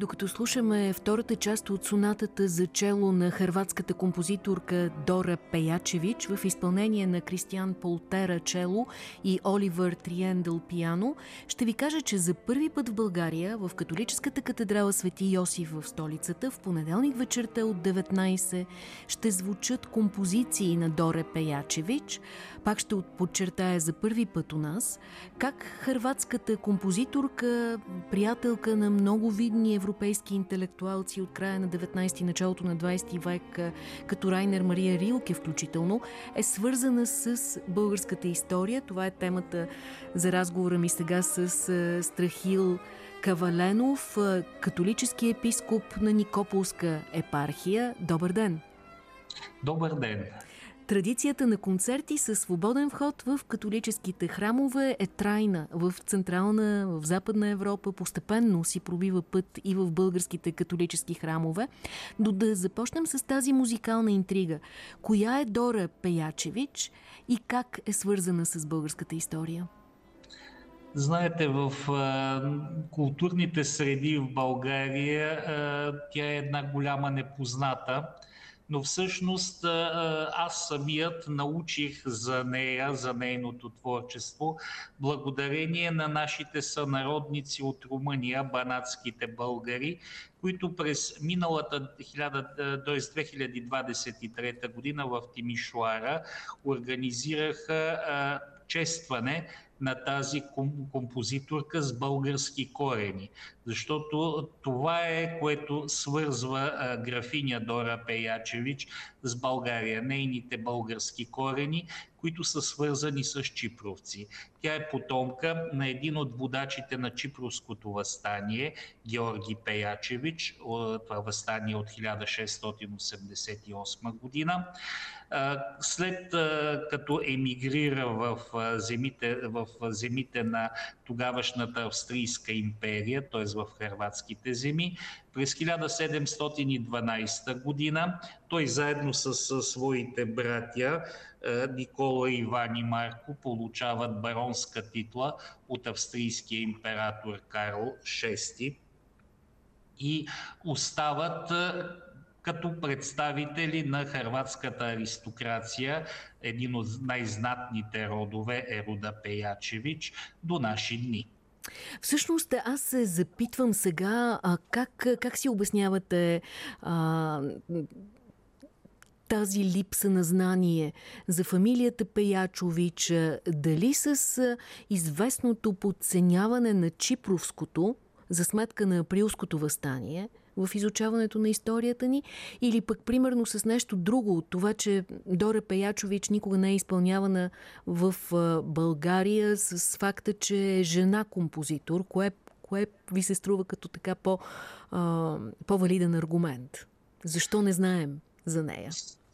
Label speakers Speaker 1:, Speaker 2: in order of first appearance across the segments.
Speaker 1: Докато слушаме втората част от сонатата за чело на хърватската композиторка Дора Пеячевич в изпълнение на Кристиан Полтера чело и Оливър Триендъл пиано, ще ви кажа, че за първи път в България в католическата катедрала Свети Йосиф в столицата в понеделник вечерта от 19 ще звучат композиции на Доре Пеячевич. Пак ще подчертая за първи път у нас как хърватската композиторка, приятелка на много видни европейски интелектуалци от края на 19 и началото на 20 век, като Райнер Мария Рилке включително, е свързана с българската история. Това е темата за разговора ми сега с Страхил Каваленов, католически епископ на Никополска епархия. Добър ден!
Speaker 2: Добър ден!
Speaker 1: Традицията на концерти със свободен вход в католическите храмове е трайна. В Централна, в Западна Европа постепенно си пробива път и в българските католически храмове. Но да започнем с тази музикална интрига. Коя е Дора Пеячевич и как е свързана с българската история?
Speaker 2: Знаете, в а, културните среди в България а, тя е една голяма непозната но всъщност аз самият научих за нея, за нейното творчество, благодарение на нашите сънародници от Румъния, банатските българи, които през миналата 2023 година в Тимишуара организираха честване на тази композиторка с български корени. Защото това е което свързва графиня Дора Пеячевич с България. Нейните български корени, които са свързани с чипровци. Тя е потомка на един от водачите на чипровското възстание, Георги Пеячевич. Това възстание от 1688 година. След като емигрира в земите, в земите на тогавашната Австрийска империя, т.е. в хрватските земи, през 1712 година той заедно с своите братя Никола, Иван и Марко получават баронска титла от австрийския император Карл VI и остават като представители на хрватската аристокрация, един от най-знатните родове е Пеячевич до наши дни.
Speaker 1: Всъщност аз се запитвам сега а, как, как си обяснявате а, тази липса на знание за фамилията Пеячович, дали с известното подценяване на Чипровското за сметка на априлското възстание – в изучаването на историята ни или пък примерно с нещо друго от това, че Дора Пеячович никога не е изпълнявана в България с факта, че е жена композитор, кое, кое ви се струва като така по, по-валиден аргумент? Защо не знаем за нея?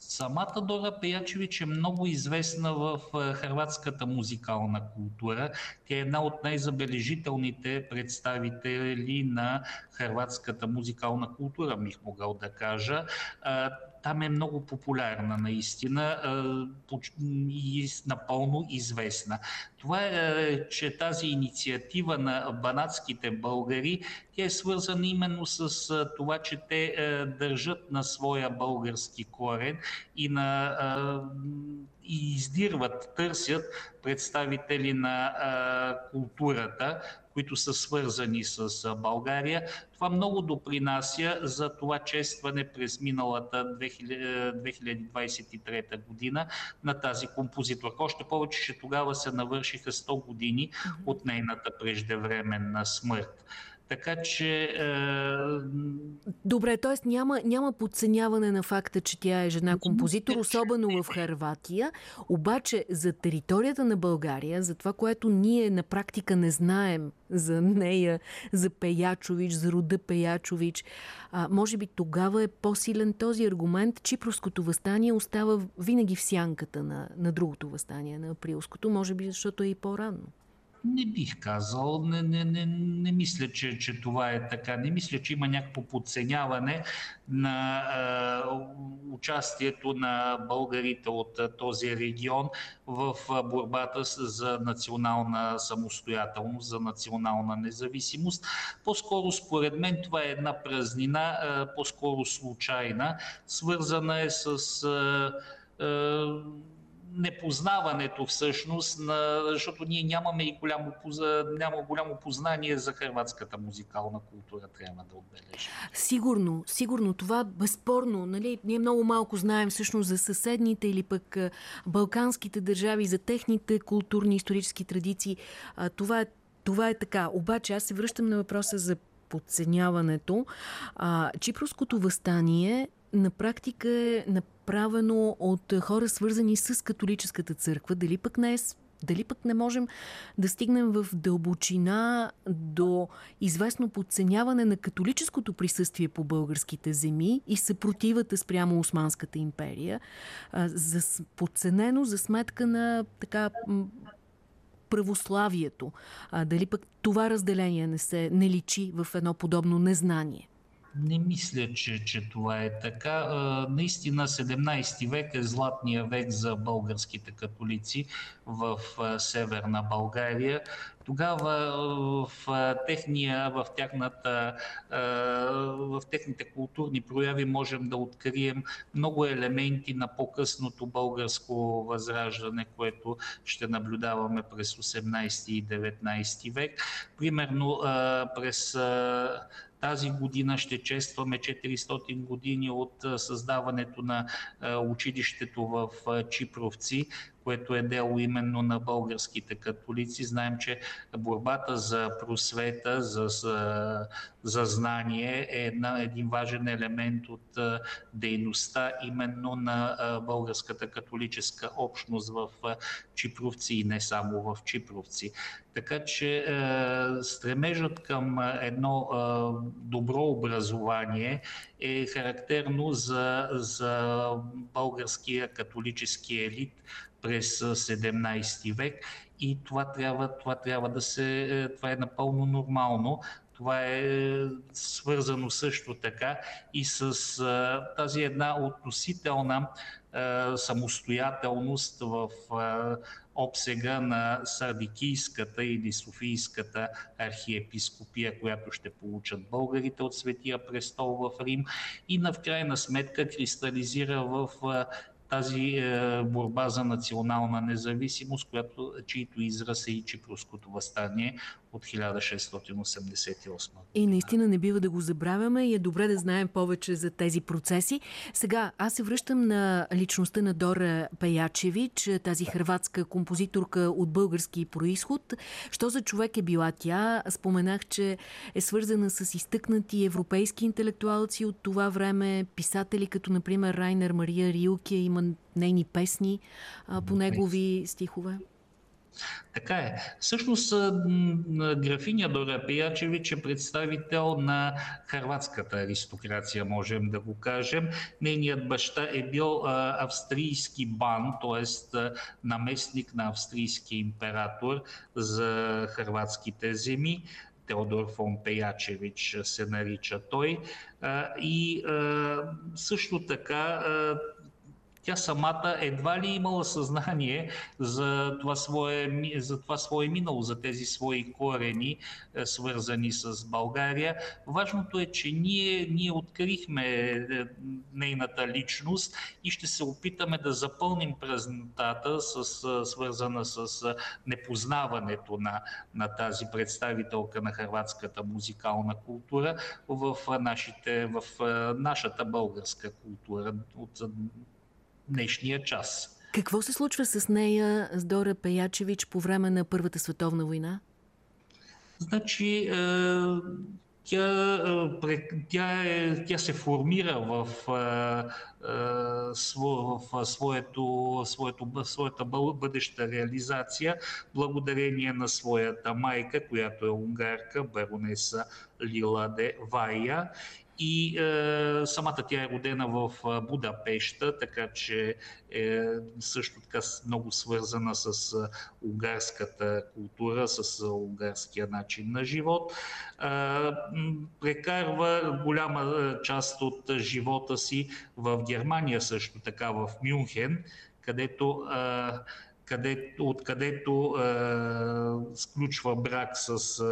Speaker 2: Самата Дора Пеячевич е много известна в хрватската музикална култура. Тя е една от най-забележителните представители на хрватската музикална култура, бих могъл да кажа там е много популярна наистина и напълно известна. Това е, че тази инициатива на банатските българи, тя е свързана именно с това, че те държат на своя български корен и на и издирват, търсят представители на а, културата, които са свързани с България. Това много допринася за това честване през миналата 2023 година на тази композиторка. Още повече, че тогава се навършиха 100 години от нейната преждевременна смърт. Така че... Е...
Speaker 1: Добре, т.е. Няма, няма подценяване на факта, че тя е жена композитор, особено в Харватия. Обаче за територията на България, за това, което ние на практика не знаем за нея, за Пеячович, за рода Пеячович, а, може би тогава е по-силен този аргумент. Чипровското възстание остава винаги в сянката на, на другото възстание, на априлското, може би защото е и по-рано.
Speaker 2: Не бих казал, не, не, не, не мисля, че, че това е така. Не мисля, че има някакво подценяване на е, участието на българите от този регион в борбата за национална самостоятелност, за национална независимост. По-скоро, според мен, това е една празнина, е, по-скоро случайна, свързана е с. Е, е, непознаването всъщност, на, защото ние нямаме и голямо, няма голямо познание за хрватската музикална култура, трябва да отбележим.
Speaker 1: Сигурно, сигурно, това безспорно. Нали? Ние много малко знаем всъщност за съседните или пък балканските държави, за техните културни, исторически традиции. Това е, това е така. Обаче аз се връщам на въпроса за подценяването. А, Чипровското възстание на практика е направено от хора свързани с католическата църква. Дали пък не е дали пък не можем да стигнем в дълбочина до известно подценяване на католическото присъствие по българските земи и съпротивата спрямо Османската империя, за, подценено за сметка на така православието. Дали пък това разделение не се не личи в едно подобно незнание?
Speaker 2: Не мисля, че, че това е така. Наистина 17 век е златния век за българските католици в Северна България. Тогава в, техния, в, тяхната, в техните културни прояви можем да открием много елементи на по-късното българско възраждане, което ще наблюдаваме през 18 и 19 век. Примерно през тази година ще честваме 400 години от създаването на училището в Чипровци, което е дело именно на българските католици. Знаем, че борбата за просвета, за, за, за знание е една, един важен елемент от дейността именно на българската католическа общност в Чипровци и не само в Чипровци. Така че стремежът към едно добро образование е характерно за, за българския католически елит през 17 век и това трябва, това трябва да се. Е, това е напълно нормално. Това е свързано също така и с тази една относителна самостоятелност в обсега на Сардикийската или Софийската архиепископия, която ще получат българите от Светия престол в Рим и на в крайна сметка кристализира в тази е, борба за национална независимост, която, чието израз е и Чипровското възстание от 1688
Speaker 1: И наистина не бива да го забравяме и е добре да знаем повече за тези процеси. Сега, аз се връщам на личността на Дора Паячевич, тази хрватска композиторка от български происход. Що за човек е била тя? Споменах, че е свързана с изтъкнати европейски интелектуалци от това време, писатели като например Райнер Мария Рилке, има нейни песни а, по негови стихове.
Speaker 2: Така е. Всъщност графиня Дора Пиячевич е представител на харватската аристокрация, можем да го кажем. Нейният баща е бил австрийски бан, т.е. наместник на австрийски император за харватските земи. Теодор фон Пеячевич се нарича той. И също така тя самата едва ли имала съзнание за това свое, за това свое минало, за тези свои корени, е, свързани с България. Важното е, че ние, ние открихме е, нейната личност и ще се опитаме да запълним празнотата, с, свързана с непознаването на, на тази представителка на хрватската музикална култура в, нашите, в нашата българска култура от днешния час.
Speaker 1: Какво се случва с нея, с Дора Пеячевич, по време на Първата световна война?
Speaker 2: Значи, е, тя, е, тя, е, тя се формира в, е, в своето, своето, своята бъдеща реализация благодарение на своята майка, която е унгарка, баронеса Лила де Вая и е, самата тя е родена в Будапешта, така че е също така много свързана с угарската култура, с угарския начин на живот. Прекарва голяма част от живота си в Германия, също така в Мюнхен, където къде, откъдето е, сключва брак с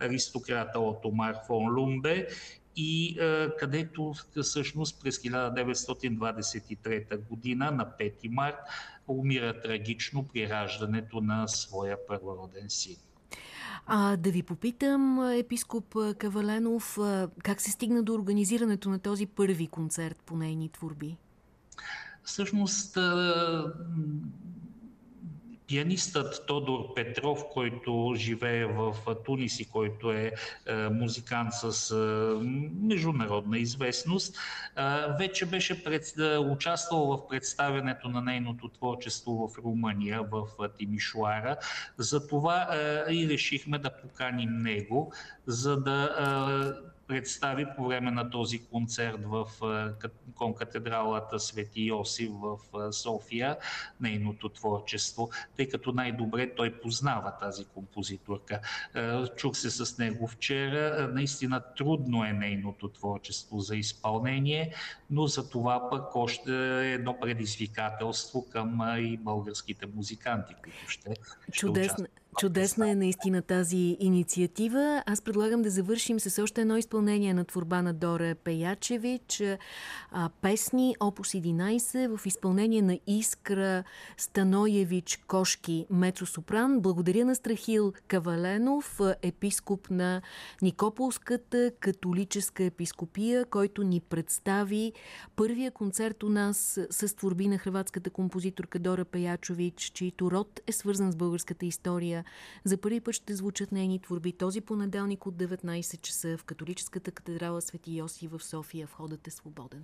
Speaker 2: аристократа Отомар фон Лумбе и е, където всъщност през 1923 година на 5 март умира трагично при раждането на своя първороден син.
Speaker 1: А да ви попитам, епископ Каваленов, как се стигна до организирането на този първи концерт по нейни творби?
Speaker 2: Всъщност пианистът Тодор Петров, който живее в Тунис и който е, е музикант с е, международна известност, е, вече беше участвал в представянето на нейното творчество в Румъния, в Тимишуара. Затова и решихме да поканим него, за да представи по време на този концерт в конкатедралата Свети Йосиф в София нейното творчество, тъй като най-добре той познава тази композиторка. Чух се с него вчера. Наистина трудно е нейното творчество за изпълнение, но за това пък още е едно предизвикателство към и българските музиканти, които ще, ще
Speaker 1: Чудесно. Чудесна е наистина тази инициатива. Аз предлагам да завършим с още едно изпълнение на творба на Дора Пеячевич. Песни Опус 11 в изпълнение на Искра Станоевич Кошки Мецо-сопран. Благодаря на Страхил Каваленов, епископ на Никополската католическа епископия, който ни представи първия концерт у нас с творби на хрватската композиторка Дора Пеячович, чийто род е свързан с българската история за първи път ще звучат нейни творби този понеделник от 19 часа в католическата катедрала Свети Йоси в София. Входът е свободен.